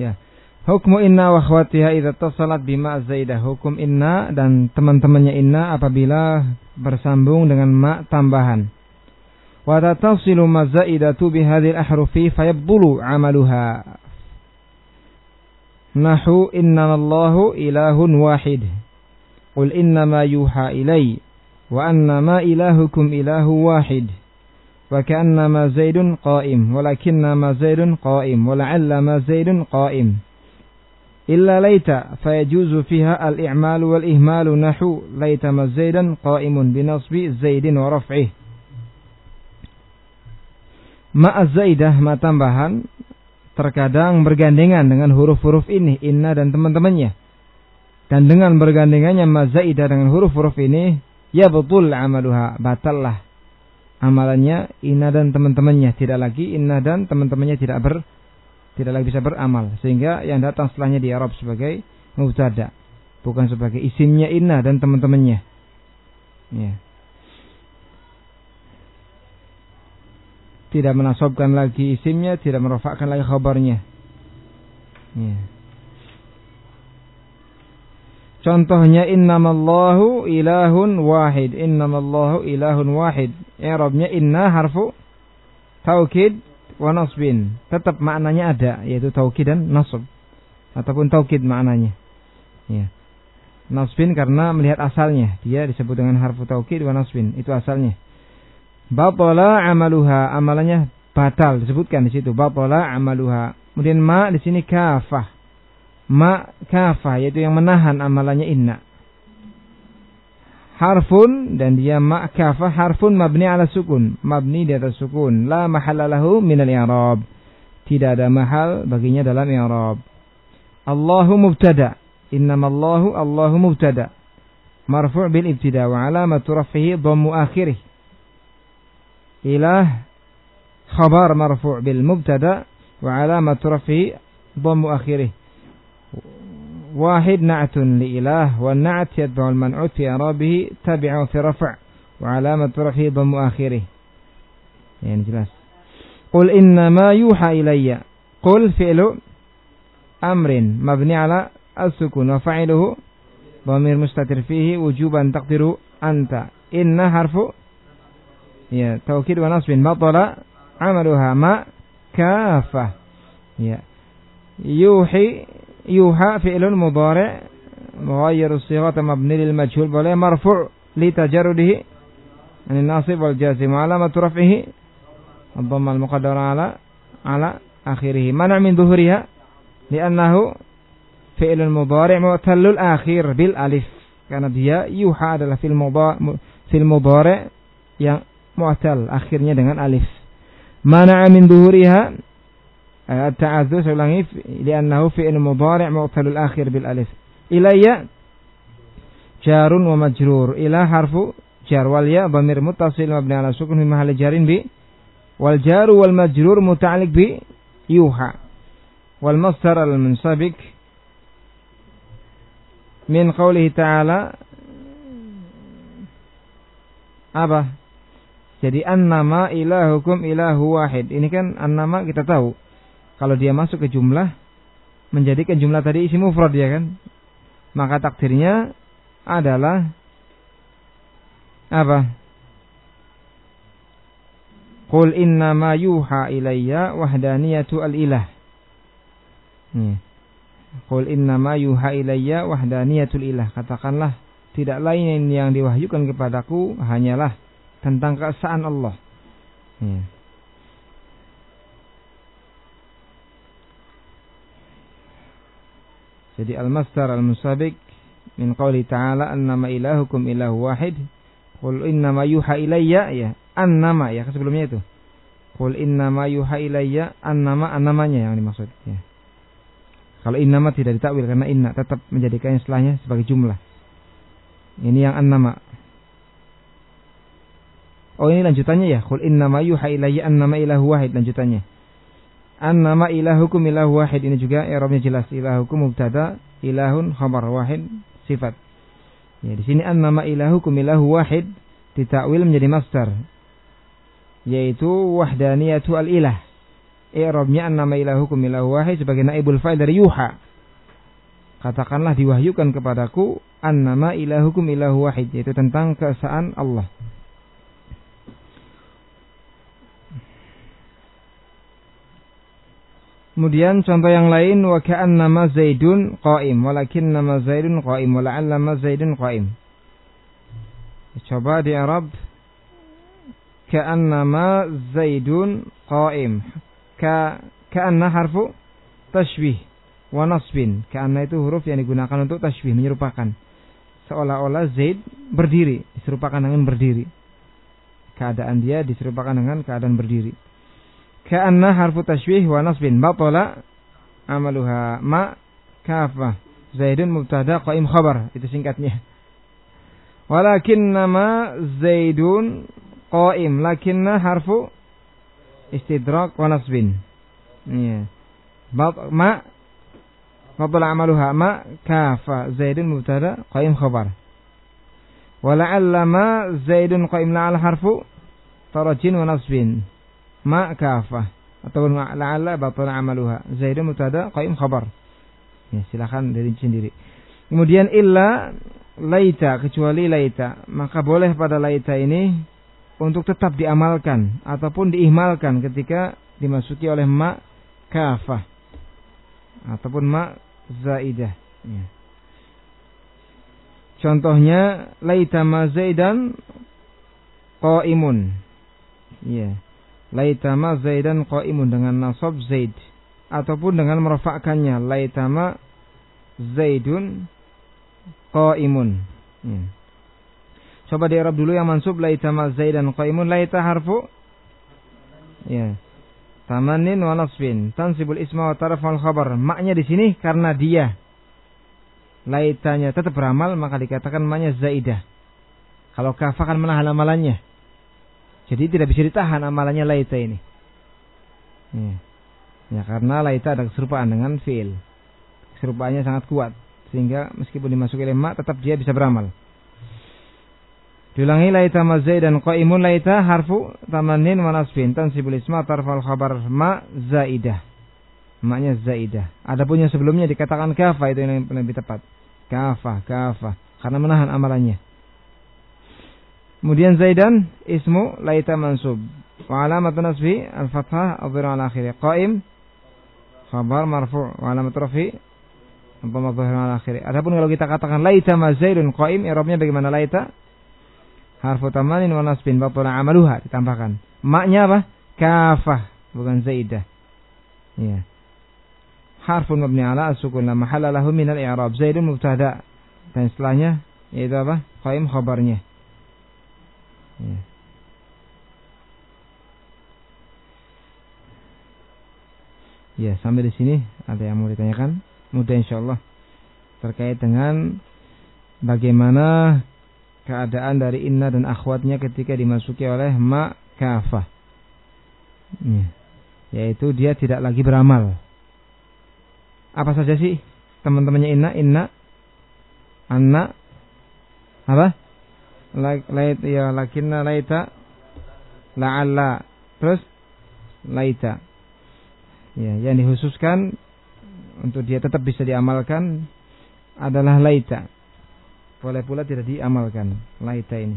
Ya. Hukmu inna wa khawatiha idza tasalat bima zaidah. Hukum inna dan teman-temannya inna apabila bersambung dengan ma tambahan. Wa tatasilu ma zaidatu bi hadhil ahrufi fayabdulu amaluha. Nahu inna Allahu ilahun wahid. Qul inna ma yuha ilai wa anna ma ilahukum ilahu wahid. وكأنما زيد قائم ولكنما زيد قائم ولعلما زيد قائم إلا ليت فيجوز فيها الإعمال والإهمال نحو ليتما زيدا قائم بنصب زيد ورفعه Ma zaidah ma tambahan terkadang bergandengan dengan huruf-huruf ini inna dan teman-temannya. Dan dengan bergandengannya ma zaidah dengan huruf-huruf ini ya betul amaluha batallah amalannya Inna dan teman-temannya tidak lagi Inna dan teman-temannya tidak ber tidak lagi bisa beramal sehingga yang datang setelahnya di Arab sebagai mubtada bukan sebagai isimnya Inna dan teman-temannya ya. tidak menasobkan lagi isimnya tidak merofakkan lagi khabarnya ya. Contohnya innamallahu ilahun wahid. Innamallahu ilahun wahid. I'rabnya inna harfu taukid wa nasbin. Tetap maknanya ada yaitu taukid dan nasb ataupun taukid maknanya. Ya. Nasbin karena melihat asalnya, dia disebut dengan harfu taukid wa nasbin. Itu asalnya. Batala amaluha, amalannya batal disebutkan di situ. Batala amaluha. Kemudian ma di sini kafah ma kafah yaitu yang menahan amalannya inna. Harfun dan dia ma kafah harfun mabni ala sukun, mabni di atas sukun, la mahalalahu min al-i'rab. Tidak ada mahal baginya dalam i'rab. Allahu mubtada. Innamallahu Allahu mubtada. Marfu' bil ibtida wa alamatu raf'ihi dhammu akhirih. Ilah khabar marfu' bil mubtada wa alamatu raf'ihi dhammu akhirih. واحد نعت لإله والنعت يتبع المنعوت في إعرابه تبعه في رفع وعلامة رفعه ضم آخره يعني jelas قل إنما يوحى إلي. قل فعل أمر مبني على السكون وفعله ضمير مستتر فيه وجوبا تقدر أنت. إن حرف يا توكيد ونصب بطل عملها ما كافة. يا يوحي yuha fi'lun mudhari' mughayyir as-sighah mabni lil majhul boleh marfu' li tajarrudihi an nasib wal jazim alamat raf'ihi ad-dhamma al-muqaddara ala ala akhirih mana min dhuhriha li'annahu fi'lun mudhari' mu'tallul akhir bil alif karena dia yuha adalah fil mudhari' fil mudhari' yang mu'tal akhirnya dengan alif mana min dhuhriha Eh, ta'adzu saya ulangi li'annahu fi'il mudhari' mu'talul akhir bil alif. Ilayya jarun wa majrur. Ila harfu jar wal ya dhamir muttasil mabni ala sukun fi mahalli jarin bi wal jaru wal majrur muta'alliq bi yuha. Wal masdar al munsabik min qawlihi ta'ala apa? Jadi an-nama ilahukum ilahu wahid. Ini kan an-nama kita tahu kalau dia masuk ke jumlah menjadikan jumlah tadi isi mufrad ya kan maka takdirnya adalah apa Qul inna ma yuha ilayya wahdaniyatu al-ilah. Qul inna ma yuha ilayya wahdaniyatul ilah. Katakanlah tidak lain yang diwahyukan kepadaku hanyalah tentang keesaan Allah. Ya. Jadi al-masdar al-musabiq min qawli ta'ala annama ilahukum ilahu wahid. Qul innama yuha ilayya ya annama ya sebelumnya itu. Qul innama yuha ilayya annama annamanya yang dimaksud ya. Kalau innama tidak ditakwil karena inna tetap menjadikan istilahnya sebagai jumlah. Ini yang annama. Oh ini lanjutannya ya. Qul innama yuha ilayya annama ilahu wahid lanjutannya. An-nama ilahukum ilahu wahid ini juga i'rabnya jelas. Ilahukum mubtada, ilahun khabar wahid sifat. Ya, di sini an-nama ilahukum ilahu wahid ditakwil menjadi masdar yaitu wahdaniyatu al-ilah. i'rabnya annama ilahukum ilahu wahid sebagai naibul fa'il dari yuha. Katakanlah diwahyukan kepadaku annama ilahukum ilahu wahid yaitu tentang keesaan Allah. Kemudian contoh yang lain wa nama Zaidun qaim walakin nama Zaidun qaim la'allama Zaidun qaim. Coba di Arab nama Zaidun qaim. Ka ka'anna harfu tashbih wa nasbin. Ka'anna itu huruf yang digunakan untuk tashbih menyerupakan. Seolah-olah Zaid berdiri, diserupakan dengan berdiri. Keadaan dia diserupakan dengan keadaan berdiri. Ka'anna harfu tashbih wa nasbin batala amaluha ma kafah. Zaidun mubtada qaim khabar. Itu singkatnya. Walakin nama Zaidun qaim. Lakinna harfu istidrak wa nasbin. Iya. Ma batala amaluha ma kafa. Zaidun mubtada qaim khabar. Wala'alla ma Zaidun qaim la'al harfu tarajin wa nasbin ma kafah ataupun la'alla batala amaluha. Zaidun mutada qaim khabar. Ya, silakan dari sendiri. Kemudian illa laita kecuali laita, maka boleh pada laita ini untuk tetap diamalkan ataupun diihmalkan ketika dimasuki oleh ma kafah ataupun ma zaidah. Ya. Contohnya laita ma zaidan qaimun. Ya laitama zaidan qaimun dengan nasab zaid. Ataupun dengan merafa'kannya laitama zaidun qaimun. Ya. coba di Arab dulu yang mansub. Laitama zaidan qaimun. Laita harfu? Ya. Tamanin wa nasbin. Tansibul isma wa tarafal khabar. Maknya di sini karena dia. Laitanya tetap beramal maka dikatakan maknya zaidah. Kalau kafah kan menahan amalannya jadi tidak bisa ditahan amalannya laita ini. Ya, ya karena laita ada keserupaan dengan fiil. Keserupaannya sangat kuat. Sehingga meskipun dimasuki lemah tetap dia bisa beramal. Diulangi laita mazai dan qaimun laita harfu tamanin wa nasbin tansibul isma tarfal khabar ma zaidah. Maknya zaidah. Ada punya sebelumnya dikatakan kafa itu yang lebih tepat. Kafa, kafa. Karena menahan amalannya. Kemudian Zaidan ismu laita mansub. Wa alamat nasbi al-fathah adhir ala akhirih. Qaim khabar marfu' wa alamat rafi dhamma dhahir ala akhirih. Adapun kalau kita katakan laita ma Zaidun qaim i'rabnya bagaimana laita? Harfu tamanin wa nasbin batala amaluha ditambahkan. Maknya apa? Kafah bukan Zaidah. Ya. Harfun mabni ala as-sukun la mahalla lahu min al-i'rab. Zaidun mubtada. Dan setelahnya yaitu apa? Qaim khabarnya. Ya. Ya, sampai di sini ada yang mau ditanyakan? Mudah insya Allah terkait dengan bagaimana keadaan dari inna dan akhwatnya ketika dimasuki oleh ma kafah. Ya. Yaitu dia tidak lagi beramal. Apa saja sih teman-temannya inna? Inna, anna, apa? Lait ya lakinna laita la'alla. Terus laita. Ya yang dikhususkan untuk dia tetap bisa diamalkan adalah laita. Boleh pula tidak diamalkan laita ini.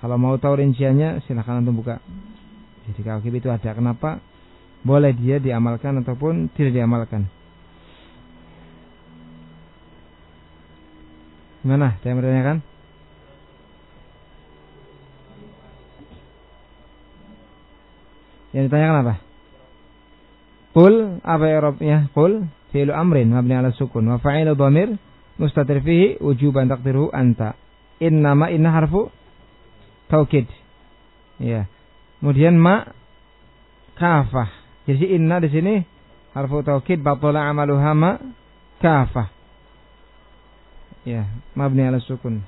Kalau mau tahu rinciannya silahkan untuk buka. Jadi kalau itu ada kenapa boleh dia diamalkan ataupun tidak diamalkan? Gimana? Saya menanyakan? Yang ditanyakan apa? Qul apa i'rabnya? Qul fi'lu amrin mabni ala sukun wa fa'ilu dhamir mustatir fihi wujuban taqdiruhu anta. Innama inna harfu taukid. Ya. Kemudian ma kafah. Jadi inna di sini harfu taukid batala amaluha ma kafah. Ya, mabni ala sukun.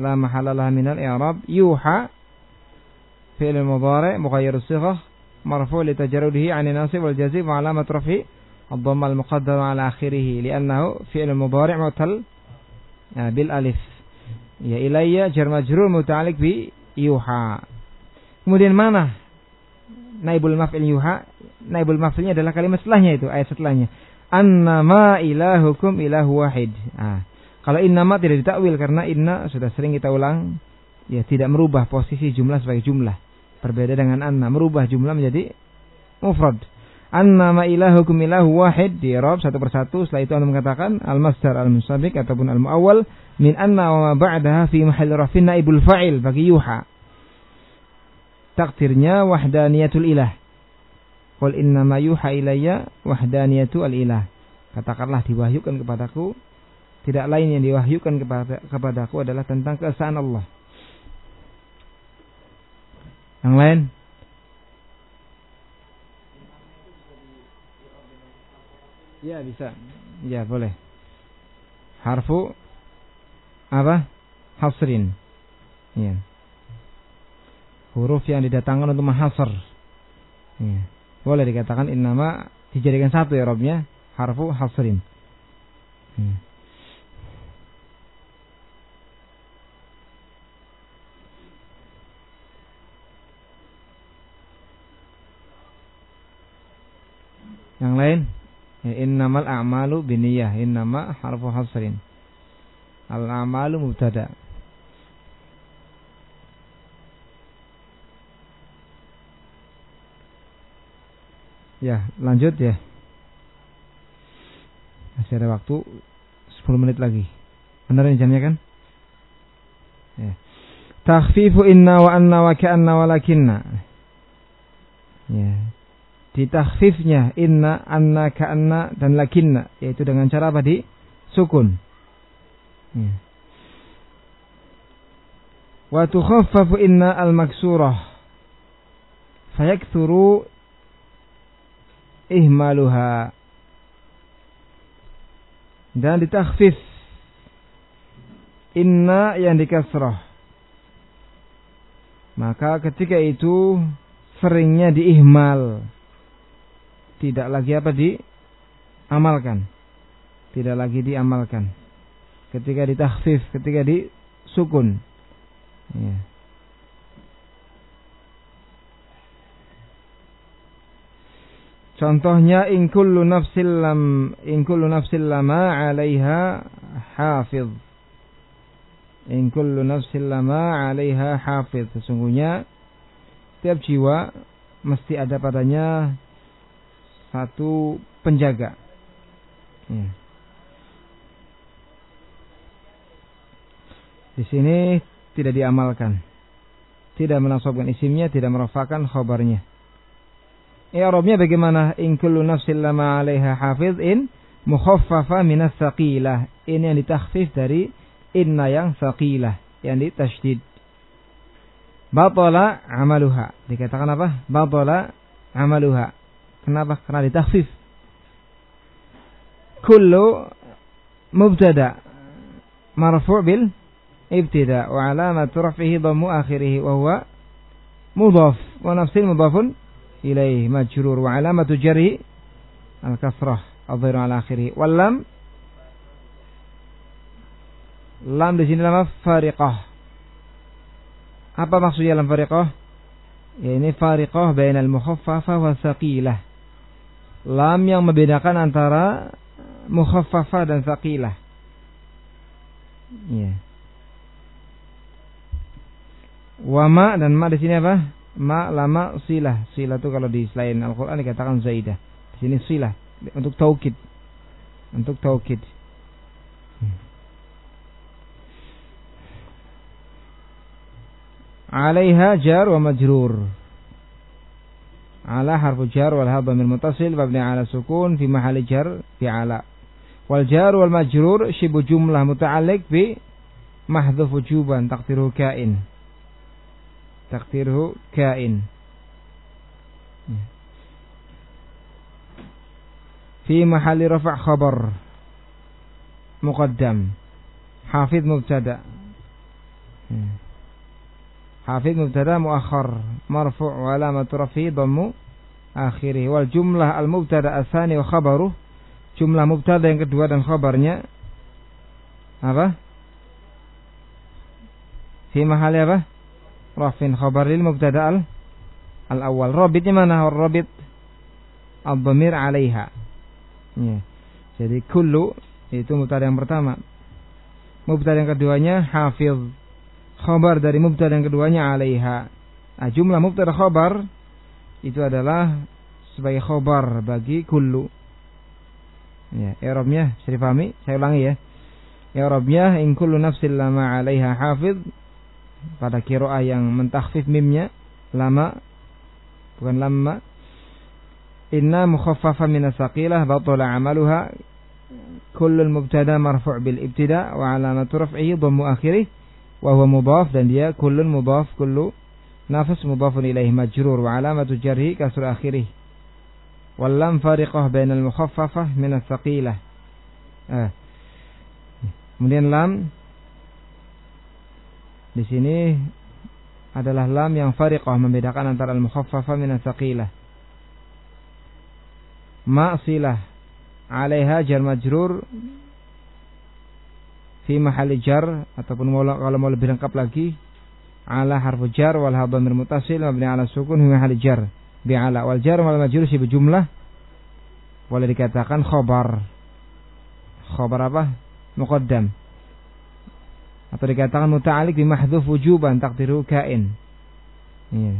La mahalla laha minal i'rab yuha fi'l mudhari' mughayyir مرفوع لتجرده عن الناصب nasib وعلامة jazm الضم المقدم على آخره لأنه al-muqaddam 'ala بالألف يا إلي جر مجرور متعلق بيوحى kemudian mana naibul maf'il yuha? Naibul maf'ilnya adalah kalimat setelahnya itu ayat setelahnya. Annama ilahukum ilahu wahid. Ah kalau innama tidak ditakwil karena inna sudah sering kita ulang ya tidak merubah posisi jumlah sebagai jumlah. Berbeda dengan anna, merubah jumlah menjadi mufrad. Annama ilahukum ilahu wahid di Arab satu persatu. Setelah itu anda mengatakan al-masdar al-musabik ataupun al-muawwal min anna wa ba'daha fi mahal rafin naibul fa'il bagi yuha. Takdirnya wahdaniyatul ilah. Qul innama yuha ilayya wahdaniyatul ilah. Katakanlah diwahyukan kepadaku tidak lain yang diwahyukan kepada kepadaku adalah tentang keesaan Allah. Yang lain? Ya bisa. Ya boleh. Harfu apa? Hasrin. Ya. Huruf yang didatangkan untuk menghasr. Ya. Boleh dikatakan innama dijadikan satu ya Robnya. Harfu hasrin. Ya. Yang lain? Ya, innamal a'malu biniyah. Innama harfu hasrin. Al-a'malu mubtada. Ya, lanjut ya. Masih ada waktu 10 menit lagi. Benar ini jamnya kan? Ya. Takhfifu inna wa anna wa ka'anna wa lakinna. Ya ditakhfifnya inna, anna, ka'anna dan lakinna yaitu dengan cara apa? Di sukun. Ya. Wa tukhaffafu inna al-maksurah. Fayakthuru ihmaluha. Dan ditakhfif inna yang dikasrah maka ketika itu seringnya diihmal tidak lagi apa diamalkan. Tidak lagi diamalkan. Ketika ditakhfif, ketika disukun. Ya. Contohnya in kullu nafsil lam in kullu nafsil lama 'alaiha hafiz. In kullu nafsil lama 'alaiha hafiz. Sesungguhnya tiap jiwa mesti ada padanya satu penjaga. Ya. Di sini tidak diamalkan. Tidak menasabkan isimnya, tidak merofakan khobarnya. I'rabnya bagaimana? In kullu nafsin lama 'alaiha hafiz in mukhaffafa minas saqilah. Ini yang ditakhfif dari inna yang saqilah, yang ditasydid. Batala amaluha. Dikatakan apa? Batala amaluha. Kenapa? Karena ditakhfif. Kullu mubtada marfu' bil ibtida wa alamat raf'ihi dhammu akhirih wa huwa mudhaf wa nafsil mudhafun ilaih majrur wa alamatu jarhi al kasrah adhiru ala akhirih wal lam lam di sini lama fariqah apa maksudnya lam fariqah ya ini fariqah bainal mukhaffafah wa saqilah lam yang membedakan antara mukhaffafa dan saqilah. Ya. Wa ma dan ma di sini apa? Ma lama silah. Silah itu kalau di selain Al-Qur'an dikatakan zaidah. Di sini silah untuk taukid. Untuk taukid. Alaiha jar wa majrur. على حرف الجر والهاء ضمير متصل مبني على سكون في محل جر في على والجار والمجرور شبه جملة متعلق بمحذوف وجوبا تقديره كائن. تقديره كائن. في محل رفع خبر مقدم. حافظ مبتدأ. mubtada muakhar marfu' wa alamatu rafi dhammu akhirih wal jumlah al mubtada asani wa khabaruh jumlah mubtada yang kedua dan khabarnya apa? Fi mahali apa? Rafin khabar lil mubtada al al-awwal. Rabitnya mana? Rabit ad-dhamir 'alaiha. Ya. Jadi kullu itu mubtada yang pertama. Mubtada yang keduanya hafiz. Khabar dari mubtada yang keduanya 'alaiha. Nah, jumlah mubtada khabar itu adalah sebagai khabar bagi kullu. Ya, i'rabnya bisa dipahami? Saya ulangi ya. I'rabnya in kullu nafsin lama 'alaiha hafiz pada kiroah yang mentakhfif mimnya lama bukan lama inna mukhaffafa min batala amaluha kullul mubtada marfu' bil ibtida wa alamatu raf'ihi dhammu akhirih wa huwa mudhaf dan dia kullun mudhaf kullu nafs mudhafun ilaihi majrur wa alamatu jarhi kasr akhirih wal lam fariqah bainal mukhaffafah min asaqilah ah. kemudian lam di sini adalah lam yang fariqah membedakan antara al-mukhaffafa min as-saqilah. Ma'silah 'alaiha jar majrur fi mahali jar ataupun kalau mau lebih lengkap lagi ala harfu jar wal dhamir mutasil mabni ala sukun fi mahali jar bi ala wal jar wal majrur si berjumlah boleh dikatakan khobar khobar apa muqaddam atau dikatakan muta'alik bi mahdhuf wujuban takdiru kain. Iya.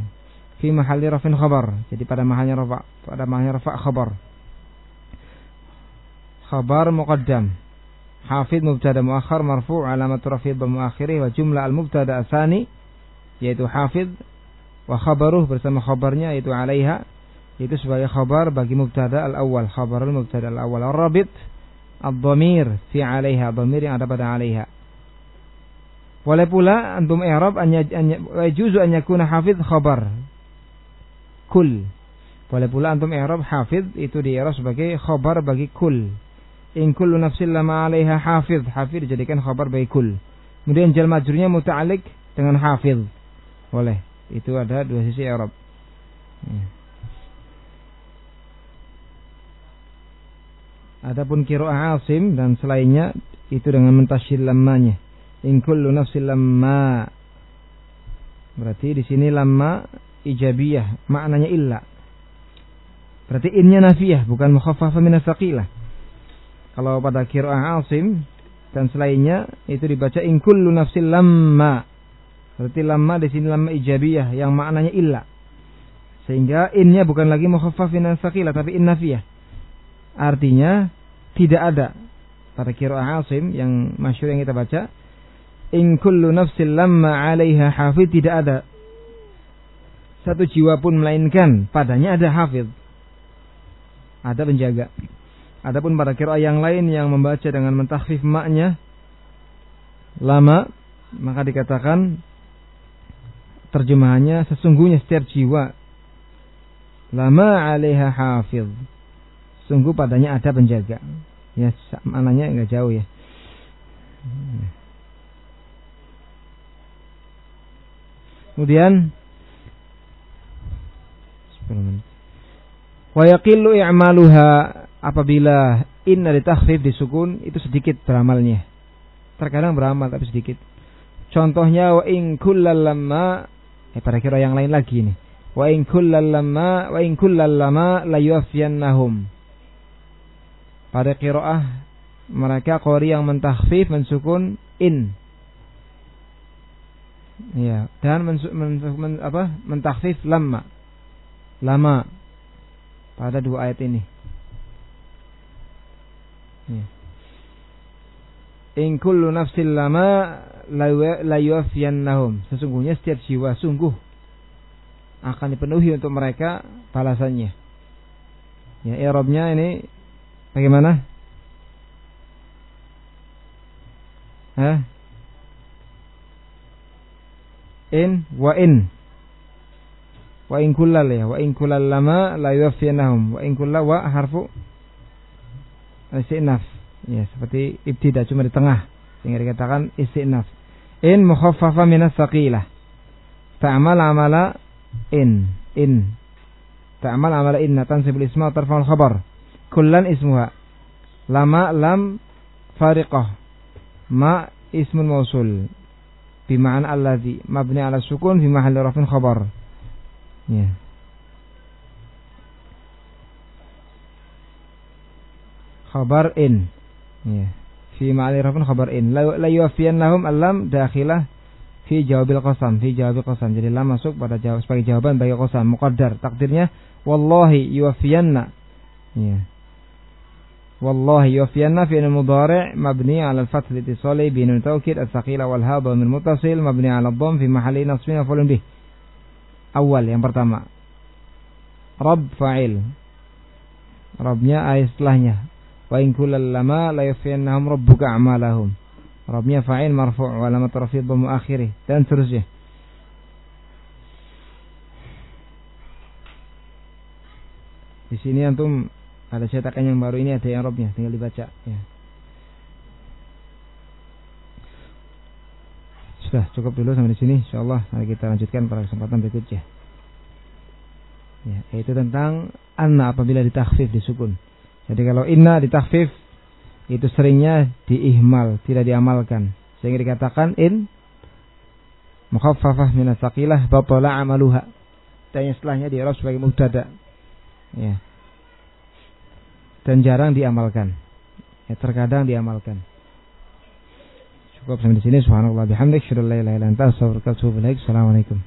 Fi mahalli rafin khabar. Jadi pada mahalnya rafa, pada mahalnya rafa khabar. Khabar muqaddam. Hafid mubtada muakhar marfu' alamat rafi' ba muakhirih wa jumlah al mubtada asani yaitu hafid wa khabaruh bersama khabarnya yaitu alaiha itu sebagai khabar bagi mubtada al awal khabarul mubtada al awal rabit ad-dhamir fi alaiha dhamir yang ada pada alaiha boleh pula antum i'rab anya juzu an yakuna hafid khabar. Kul. Boleh pula antum i'rab hafid itu di i'rab sebagai khabar bagi kul. In kullu nafsin lama 'alaiha hafid. Hafid dijadikan khabar bagi kul. Kemudian jal majrurnya muta'alliq dengan hafid. Boleh. Itu ada dua sisi i'rab. Ya. Adapun kiroah asim dan selainnya itu dengan mentasyil lamanya in kullu nafsin lamma berarti di sini lamma ijabiyah maknanya illa berarti innya nafiyah bukan mukhaffafa min kalau pada qiraah asim dan selainnya itu dibaca in kullu nafsin lamma berarti lamma di sini lamma ijabiyah yang maknanya illa. Sehingga innya bukan lagi mukhaffaf min asaqilah tapi in nafiyah artinya tidak ada. Pada qiraah asim yang masyhur yang kita baca in kullu nafsin lamma 'alaiha hafid tidak ada. Satu jiwa pun melainkan padanya ada hafid ada penjaga. Adapun pada kira yang lain yang membaca dengan mentakhfif maknya lama maka dikatakan terjemahannya sesungguhnya setiap jiwa. Lama 'alaiha hafid sungguh padanya ada penjaga. Ya maknanya enggak jauh ya. Kemudian wa yaqillu i'maluha apabila inna ditakhfif disukun itu sedikit beramalnya. Terkadang beramal tapi sedikit. Contohnya wa in kullallamma eh pada kira yang lain lagi nih. Wa in kullallamma wa in kullallamma la yuwaffiyannahum. Pada qiraah mereka qori yang mentakhfif mensukun in Ya, dan men, men, men, apa? mentakhfif lama. Lama pada dua ayat ini. Ya. In kullu nafsin lama la yuwafiyannahum. Sesungguhnya setiap jiwa sungguh akan dipenuhi untuk mereka balasannya. Ya, i'rabnya ini bagaimana? Hah? in wa in wa in kullal ya wa in kullal lama la yuwaffiyanahum wa in kullal wa harfu istinaf ya seperti ibtida cuma di tengah sehingga dikatakan istinaf in mukhaffafa minas saqilah ta'mal amala in in ta'mal amala inna tansibul isma tarfa'ul khabar kullan ismuha lama lam fariqah ma ismul mausul ma'na allazi mabni ala sukun fi mahalli rafin khabar ya yeah. khabar in ya yeah. fi ma'ali rafun khabar in. La yuwafiyan allam alam dakhilah fi jawabil qasam fi jawabil qasam. Jadi lam masuk pada jawab sebagai jawaban bagi qasam muqaddar. Takdirnya wallahi yuwafiyanna ya wallahi yuwafiyanna fi mudhari' mabni 'ala al-fath litisali bi nun tawkid al saqila wal habsu min mutasil mabni 'ala dhamm fi mahalli nasbin maf'ulun bih. Awal yang pertama. Rob fa'il. Robnya ayat setelahnya wa in kullal lama la yufiyannahum rabbuka a'malahum Rabbnya fa'il marfu' wa alamat rafid dhammu akhirih dan seterusnya Di sini antum ada cetakan yang baru ini ada yang robnya, tinggal dibaca. Ya. Sudah cukup dulu sampai di sini. Insyaallah nanti kita lanjutkan pada kesempatan berikutnya. Ya, yaitu tentang anna apabila ditakhfif disukun. Jadi kalau inna ditakhfif itu seringnya diihmal, tidak diamalkan. Sehingga dikatakan in mukhaffafah min asaqilah batala amaluha. Dan yang setelahnya di sebagai mubtada. Ya dan jarang diamalkan. Ya, terkadang diamalkan. Cukup sampai di sini. Subhanallah bihamdik. Assalamualaikum.